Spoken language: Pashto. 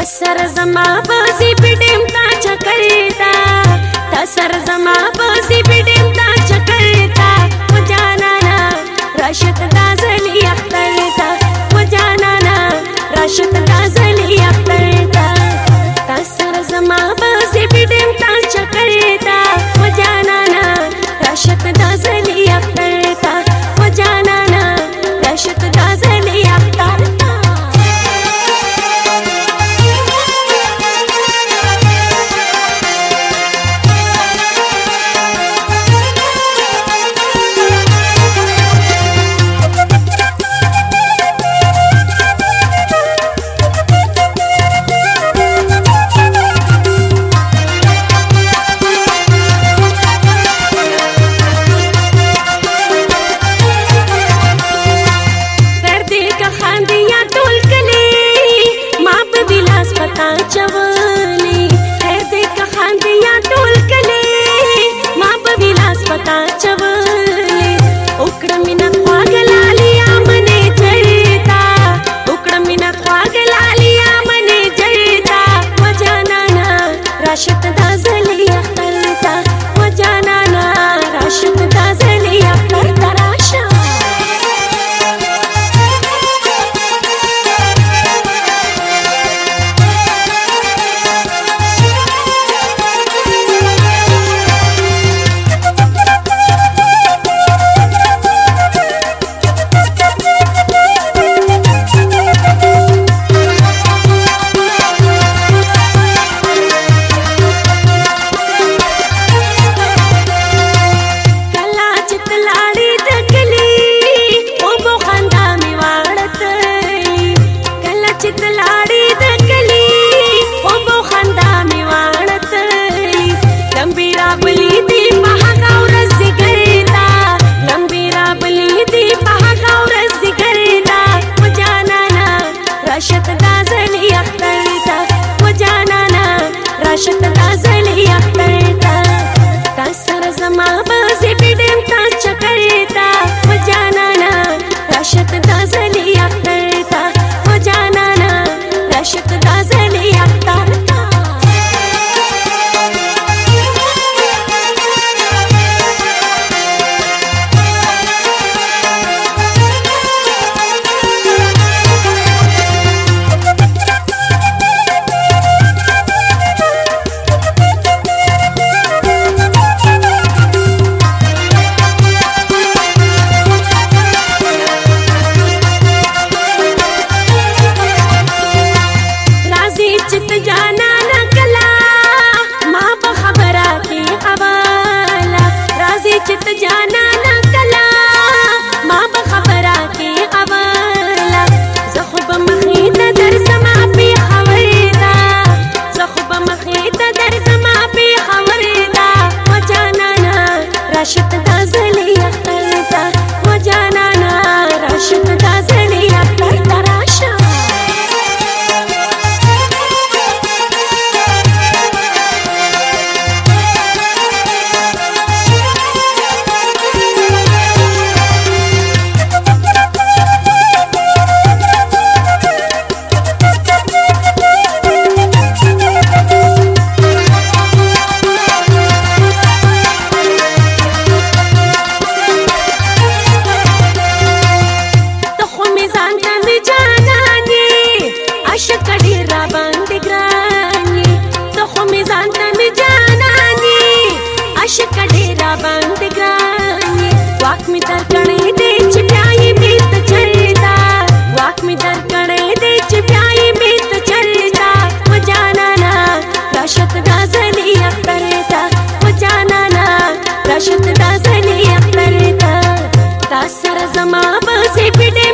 تسر زما بازی پیډم تا چکرتا تسر زما بازی پیډم تا چکرتا و جانا نا راشد دازلی اخترتا و جانا نا راشد عاشق دا زنی اختر تا تا سر زما بازی پڑی